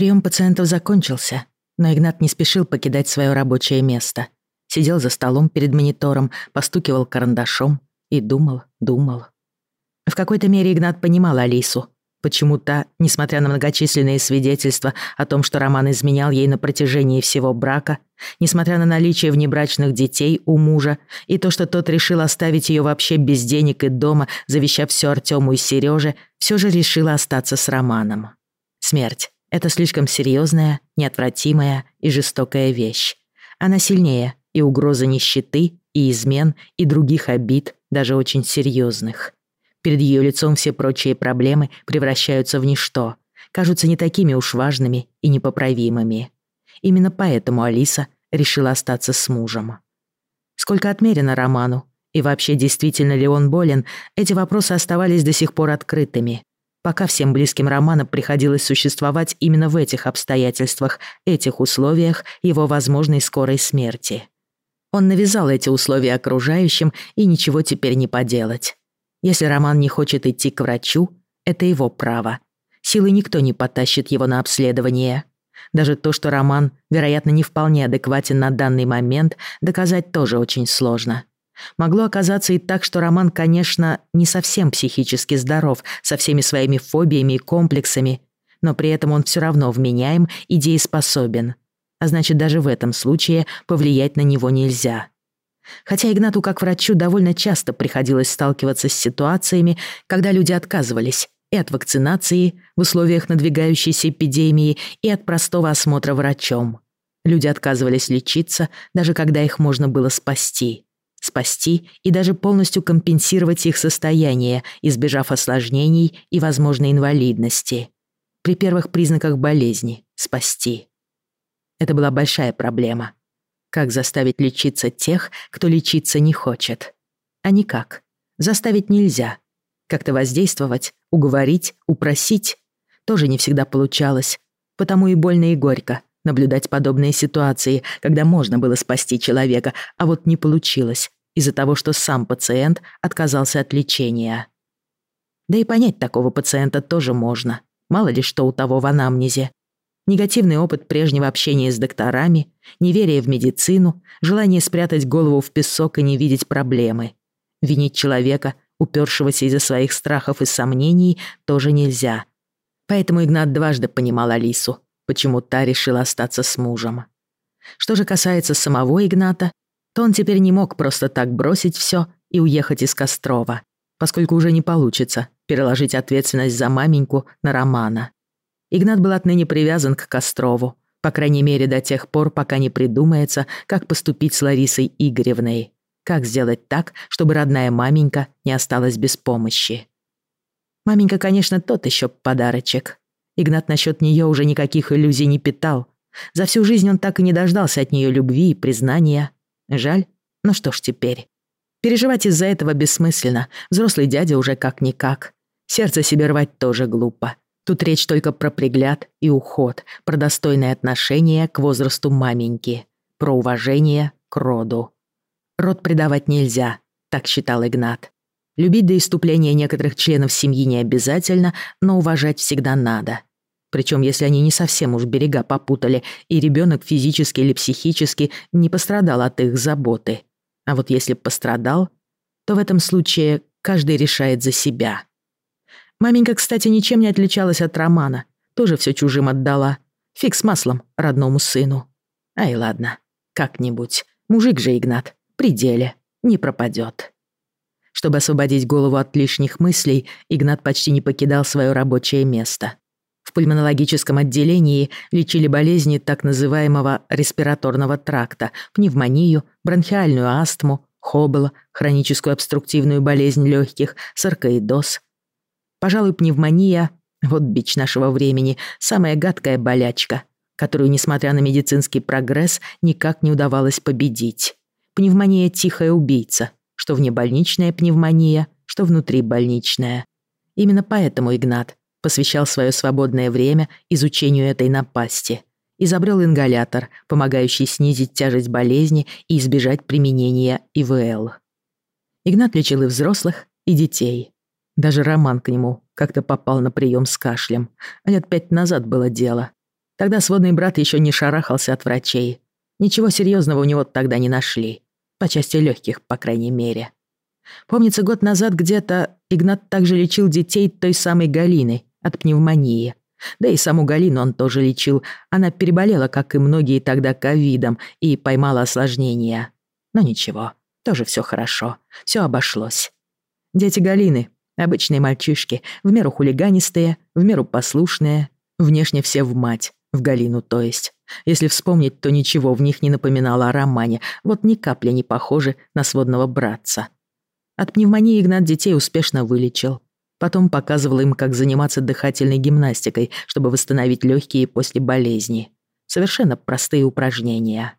Прием пациентов закончился, но Игнат не спешил покидать свое рабочее место. Сидел за столом перед монитором, постукивал карандашом и думал, думал. В какой-то мере Игнат понимал Алису. Почему-то, несмотря на многочисленные свидетельства о том, что Роман изменял ей на протяжении всего брака, несмотря на наличие внебрачных детей у мужа и то, что тот решил оставить ее вообще без денег и дома, завещав все Артему и Сереже, все же решила остаться с Романом. Смерть — это слишком серьезная, неотвратимая и жестокая вещь. Она сильнее и угроза нищеты, и измен, и других обид, даже очень серьезных. Перед ее лицом все прочие проблемы превращаются в ничто, кажутся не такими уж важными и непоправимыми. Именно поэтому Алиса решила остаться с мужем. Сколько отмерено Роману, и вообще действительно ли он болен, эти вопросы оставались до сих пор открытыми. Пока всем близким Романа приходилось существовать именно в этих обстоятельствах, этих условиях его возможной скорой смерти. Он навязал эти условия окружающим, и ничего теперь не поделать. Если Роман не хочет идти к врачу, это его право. Силой никто не потащит его на обследование. Даже то, что Роман, вероятно, не вполне адекватен на данный момент, доказать тоже очень сложно. Могло оказаться и так, что Роман, конечно, не совсем психически здоров, со всеми своими фобиями и комплексами, но при этом он все равно вменяем и дееспособен. А значит, даже в этом случае повлиять на него нельзя. Хотя Игнату как врачу довольно часто приходилось сталкиваться с ситуациями, когда люди отказывались и от вакцинации в условиях надвигающейся эпидемии, и от простого осмотра врачом. Люди отказывались лечиться, даже когда их можно было спасти. Спасти и даже полностью компенсировать их состояние, избежав осложнений и возможной инвалидности. При первых признаках болезни спасти. Это была большая проблема — как заставить лечиться тех, кто лечиться не хочет? А никак. Заставить нельзя. Как-то воздействовать, уговорить, упросить тоже не всегда получалось. Потому и больно и горько наблюдать подобные ситуации, когда можно было спасти человека, а вот не получилось из-за того, что сам пациент отказался от лечения. Да и понять такого пациента тоже можно. Мало ли что у того в анамнезе негативный опыт прежнего общения с докторами, неверие в медицину, желание спрятать голову в песок и не видеть проблемы. Винить человека, упершегося из-за своих страхов и сомнений, тоже нельзя. Поэтому Игнат дважды понимал Алису, почему та решила остаться с мужем. Что же касается самого Игната, то он теперь не мог просто так бросить все и уехать из Кострова, поскольку уже не получится переложить ответственность за маменьку на Романа. Игнат был отныне привязан к Кострову, по крайней мере до тех пор, пока не придумается, как поступить с Ларисой Игоревной. Как сделать так, чтобы родная маменька не осталась без помощи. Маменька, конечно, тот еще подарочек. Игнат насчет нее уже никаких иллюзий не питал. За всю жизнь он так и не дождался от нее любви и признания. Жаль, ну что ж теперь. Переживать из-за этого бессмысленно. Взрослый дядя уже как-никак. Сердце себе рвать тоже глупо. Тут речь только про пригляд и уход, про достойное отношение к возрасту маменьки, про уважение к роду. Род предавать нельзя, так считал Игнат. Любить до иступления некоторых членов семьи не обязательно, но уважать всегда надо. Причем, если они не совсем уж берега попутали, и ребенок физически или психически не пострадал от их заботы. А вот если пострадал, то в этом случае каждый решает за себя. Маменька, кстати, ничем не отличалась от Романа. Тоже все чужим отдала. Фиг с маслом родному сыну. Ай, ладно, как-нибудь. Мужик же Игнат, при деле, не пропадет. Чтобы освободить голову от лишних мыслей, Игнат почти не покидал свое рабочее место. В пульмонологическом отделении лечили болезни так называемого респираторного тракта, пневмонию, бронхиальную астму, хоббл, хроническую обструктивную болезнь легких, саркоидоз, Пожалуй, пневмония — вот бич нашего времени, самая гадкая болячка, которую, несмотря на медицинский прогресс, никак не удавалось победить. Пневмония — тихая убийца, что внебольничная пневмония, что внутрибольничная. Именно поэтому Игнат посвящал свое свободное время изучению этой напасти. Изобрел ингалятор, помогающий снизить тяжесть болезни и избежать применения ИВЛ. Игнат лечил и взрослых, и детей. Даже Роман к нему как-то попал на прием с кашлем. Лет пять назад было дело. Тогда сводный брат еще не шарахался от врачей. Ничего серьезного у него тогда не нашли. По части легких, по крайней мере. Помнится, год назад где-то Игнат также лечил детей той самой Галины от пневмонии. Да и саму Галину он тоже лечил. Она переболела, как и многие тогда, ковидом и поймала осложнения. Но ничего, тоже все хорошо, все обошлось. Дети Галины — обычные мальчишки, в меру хулиганистые, в меру послушные, внешне все в мать, в Галину то есть. Если вспомнить, то ничего в них не напоминало о романе, вот ни капли не похожи на сводного братца. От пневмонии Игнат детей успешно вылечил. Потом показывал им, как заниматься дыхательной гимнастикой, чтобы восстановить легкие после болезни. Совершенно простые упражнения.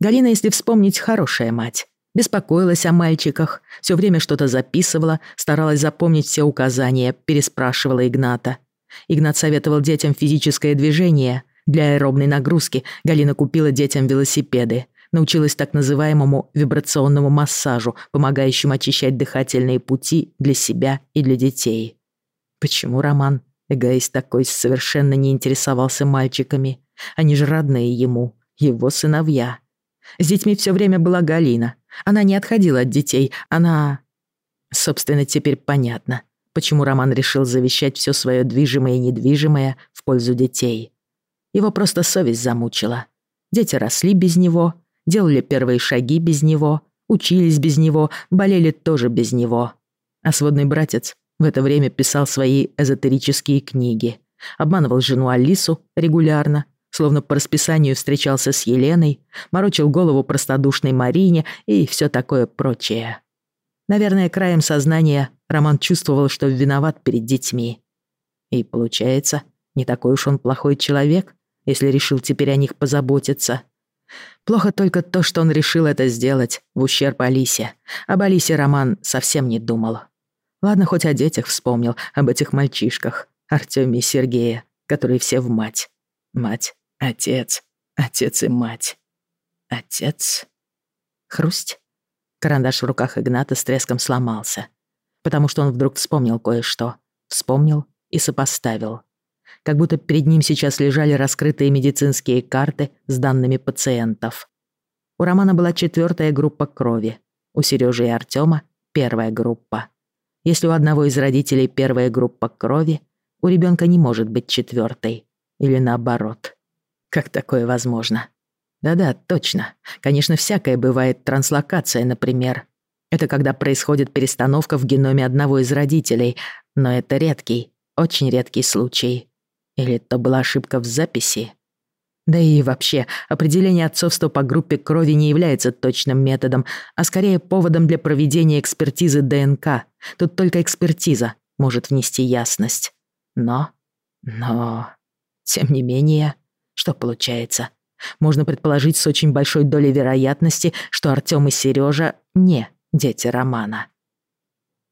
Галина, если вспомнить, хорошая мать. Беспокоилась о мальчиках, все время что-то записывала, старалась запомнить все указания, переспрашивала Игната. Игнат советовал детям физическое движение. Для аэробной нагрузки Галина купила детям велосипеды научилась так называемому вибрационному массажу, помогающему очищать дыхательные пути для себя и для детей. Почему Роман, эгоист такой, совершенно не интересовался мальчиками? Они же родные ему, его сыновья. С детьми все время была Галина. Она не отходила от детей, она... Собственно, теперь понятно, почему Роман решил завещать все свое движимое и недвижимое в пользу детей. Его просто совесть замучила. Дети росли без него, делали первые шаги без него, учились без него, болели тоже без него. А сводный братец в это время писал свои эзотерические книги, обманывал жену Алису регулярно, словно по расписанию встречался с Еленой, морочил голову простодушной Марине и все такое прочее. Наверное, краем сознания Роман чувствовал, что виноват перед детьми. И получается, не такой уж он плохой человек, если решил теперь о них позаботиться. Плохо только то, что он решил это сделать в ущерб Алисе. Об Алисе Роман совсем не думал. Ладно, хоть о детях вспомнил, об этих мальчишках, Артёме и Сергее, которые все в мать. Мать, отец, отец и мать. Отец. Хрусть. Карандаш в руках Игната с треском сломался, потому что он вдруг вспомнил кое-что. Вспомнил и сопоставил как будто перед ним сейчас лежали раскрытые медицинские карты с данными пациентов. У Романа была четвертая группа крови, у Сережи и Артема первая группа. Если у одного из родителей первая группа крови, у ребенка не может быть четвертой. Или наоборот. Как такое возможно? Да-да, точно. Конечно, всякое бывает. Транслокация, например. Это когда происходит перестановка в геноме одного из родителей, но это редкий, очень редкий случай. Или это была ошибка в записи? Да и вообще, определение отцовства по группе крови не является точным методом, а скорее поводом для проведения экспертизы ДНК. Тут только экспертиза может внести ясность. Но... но... Тем не менее, что получается? Можно предположить с очень большой долей вероятности, что Артём и Серёжа не дети Романа.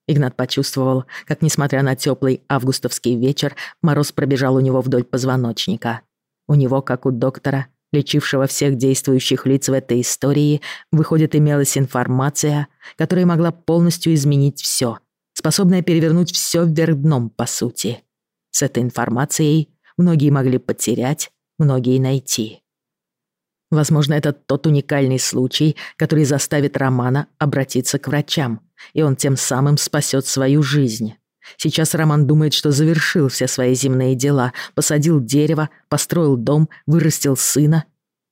Игнат почувствовал, как, несмотря на теплый августовский вечер, мороз пробежал у него вдоль позвоночника. У него, как у доктора, лечившего всех действующих лиц в этой истории, выходит, имелась информация, которая могла полностью изменить все, способная перевернуть все вверх дном, по сути. С этой информацией многие могли потерять, многие найти. Возможно, это тот уникальный случай, который заставит Романа обратиться к врачам, и он тем самым спасет свою жизнь. Сейчас Роман думает, что завершил все свои земные дела, посадил дерево, построил дом, вырастил сына.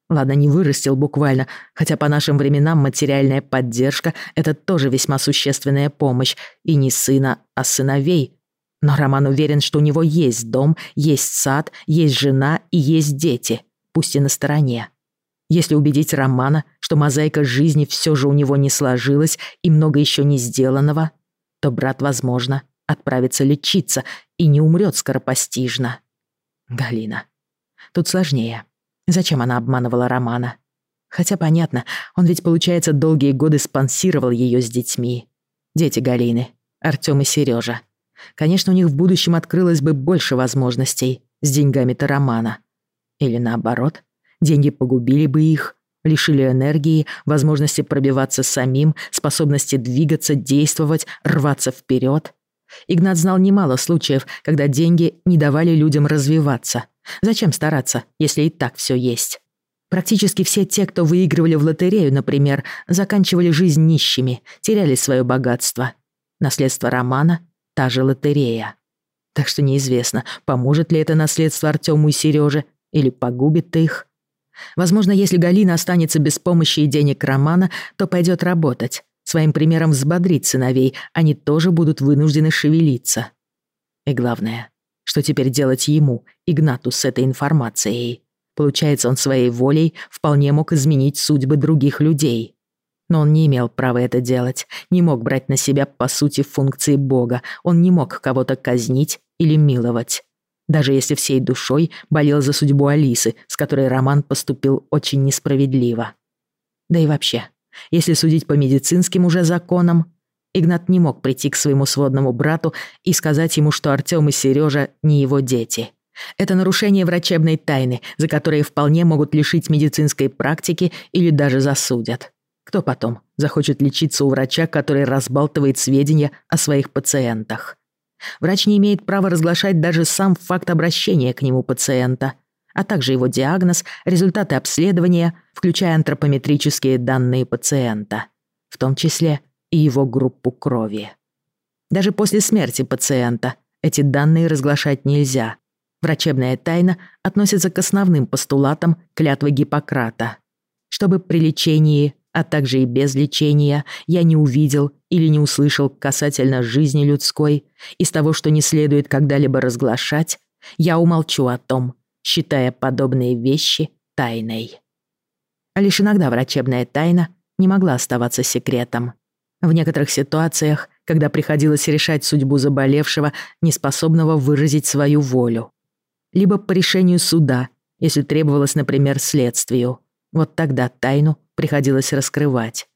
Ладно, не вырастил буквально, хотя по нашим временам материальная поддержка — это тоже весьма существенная помощь, и не сына, а сыновей. Но Роман уверен, что у него есть дом, есть сад, есть жена и есть дети, пусть и на стороне. Если убедить Романа, что мозаика жизни все же у него не сложилась и много еще не сделанного, то брат, возможно, отправится лечиться и не умрет скоропостижно. Галина. Тут сложнее. Зачем она обманывала Романа? Хотя понятно, он ведь, получается, долгие годы спонсировал ее с детьми. Дети Галины, Артём и Сережа. Конечно, у них в будущем открылось бы больше возможностей с деньгами-то Романа. Или наоборот, Деньги погубили бы их, лишили энергии, возможности пробиваться самим, способности двигаться, действовать, рваться вперед. Игнат знал немало случаев, когда деньги не давали людям развиваться. Зачем стараться, если и так все есть? Практически все те, кто выигрывали в лотерею, например, заканчивали жизнь нищими, теряли свое богатство. Наследство Романа — та же лотерея. Так что неизвестно, поможет ли это наследство Артему и Сереже или погубит их. Возможно, если Галина останется без помощи и денег Романа, то пойдет работать. Своим примером взбодрить сыновей, они тоже будут вынуждены шевелиться. И главное, что теперь делать ему, Игнату, с этой информацией? Получается, он своей волей вполне мог изменить судьбы других людей. Но он не имел права это делать, не мог брать на себя, по сути, функции Бога, он не мог кого-то казнить или миловать. Даже если всей душой болел за судьбу Алисы, с которой Роман поступил очень несправедливо. Да и вообще, если судить по медицинским уже законам, Игнат не мог прийти к своему сводному брату и сказать ему, что Артём и Сережа не его дети. Это нарушение врачебной тайны, за которые вполне могут лишить медицинской практики или даже засудят. Кто потом захочет лечиться у врача, который разбалтывает сведения о своих пациентах? Врач не имеет права разглашать даже сам факт обращения к нему пациента, а также его диагноз, результаты обследования, включая антропометрические данные пациента, в том числе и его группу крови. Даже после смерти пациента эти данные разглашать нельзя. Врачебная тайна относится к основным постулатам клятвы Гиппократа. Чтобы при лечении а также и без лечения, я не увидел или не услышал касательно жизни людской, из того, что не следует когда-либо разглашать, я умолчу о том, считая подобные вещи тайной. А лишь иногда врачебная тайна не могла оставаться секретом. В некоторых ситуациях, когда приходилось решать судьбу заболевшего, неспособного выразить свою волю. Либо по решению суда, если требовалось, например, следствию. Вот тогда тайну приходилось раскрывать.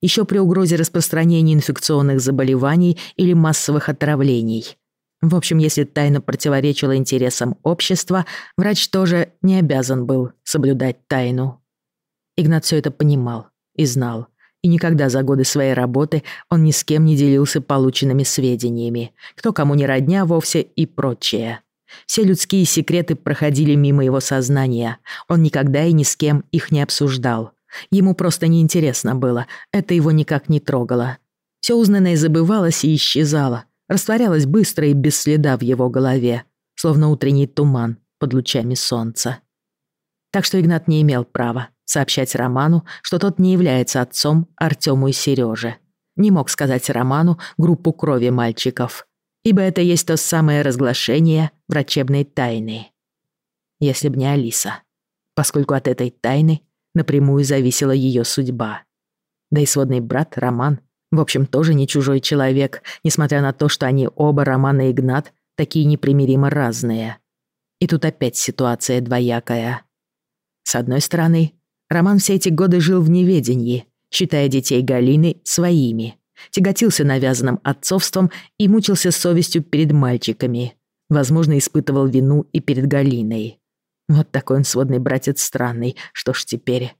Еще при угрозе распространения инфекционных заболеваний или массовых отравлений. В общем, если тайна противоречила интересам общества, врач тоже не обязан был соблюдать тайну. Игнат все это понимал и знал. И никогда за годы своей работы он ни с кем не делился полученными сведениями, кто кому не родня вовсе и прочее. Все людские секреты проходили мимо его сознания. Он никогда и ни с кем их не обсуждал. Ему просто неинтересно было, это его никак не трогало. Все узнанное забывалось и исчезало, растворялось быстро и без следа в его голове, словно утренний туман под лучами солнца. Так что Игнат не имел права сообщать Роману, что тот не является отцом Артему и Сереже. Не мог сказать Роману группу крови мальчиков, ибо это есть то самое разглашение врачебной тайны. Если б не Алиса, поскольку от этой тайны напрямую зависела ее судьба. Да и сводный брат Роман, в общем, тоже не чужой человек, несмотря на то, что они оба, Роман и Игнат, такие непримиримо разные. И тут опять ситуация двоякая. С одной стороны, Роман все эти годы жил в неведении, считая детей Галины своими, тяготился навязанным отцовством и мучился совестью перед мальчиками. Возможно, испытывал вину и перед Галиной. Вот такой он сводный братец странный, что ж теперь.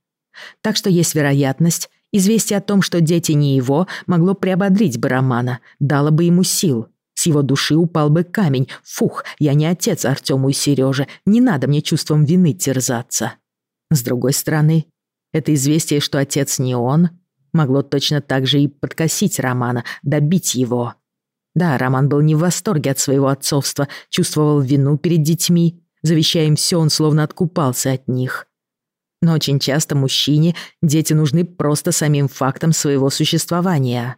Так что есть вероятность, известие о том, что дети не его, могло приободрить бы Романа, дало бы ему сил. С его души упал бы камень. Фух, я не отец Артему и Сереже, не надо мне чувством вины терзаться. С другой стороны, это известие, что отец не он, могло точно так же и подкосить Романа, добить его. Да, Роман был не в восторге от своего отцовства, чувствовал вину перед детьми, Завещая им все, он словно откупался от них. Но очень часто мужчине дети нужны просто самим фактом своего существования.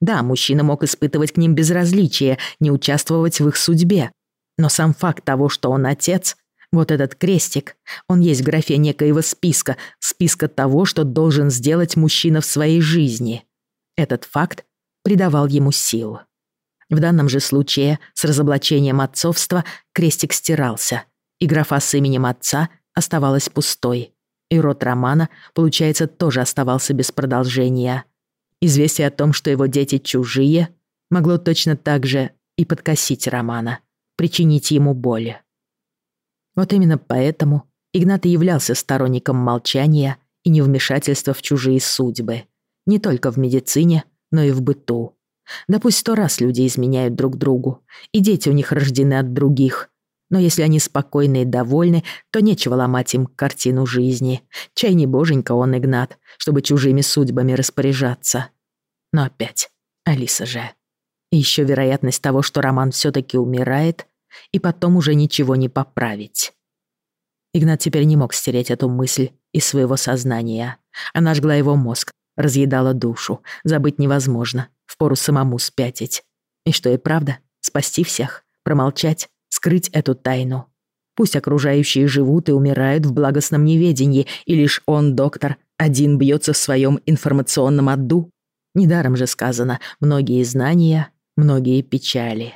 Да, мужчина мог испытывать к ним безразличие, не участвовать в их судьбе. Но сам факт того, что он отец, вот этот крестик, он есть в графе некоего списка, списка того, что должен сделать мужчина в своей жизни. Этот факт придавал ему сил. В данном же случае с разоблачением отцовства крестик стирался – и графа с именем отца оставалась пустой. И род Романа, получается, тоже оставался без продолжения. Известие о том, что его дети чужие, могло точно так же и подкосить Романа, причинить ему боль. Вот именно поэтому Игнат и являлся сторонником молчания и невмешательства в чужие судьбы, не только в медицине, но и в быту. Да пусть сто раз люди изменяют друг другу, и дети у них рождены от других. Но если они спокойны и довольны, то нечего ломать им картину жизни. Чай не боженька он, Игнат, чтобы чужими судьбами распоряжаться. Но опять, Алиса же. И еще вероятность того, что Роман все-таки умирает, и потом уже ничего не поправить. Игнат теперь не мог стереть эту мысль из своего сознания. Она жгла его мозг, разъедала душу. Забыть невозможно, впору самому спятить. И что и правда, спасти всех, промолчать, скрыть эту тайну. Пусть окружающие живут и умирают в благостном неведении, и лишь он, доктор, один бьется в своем информационном аду. Недаром же сказано «многие знания, многие печали».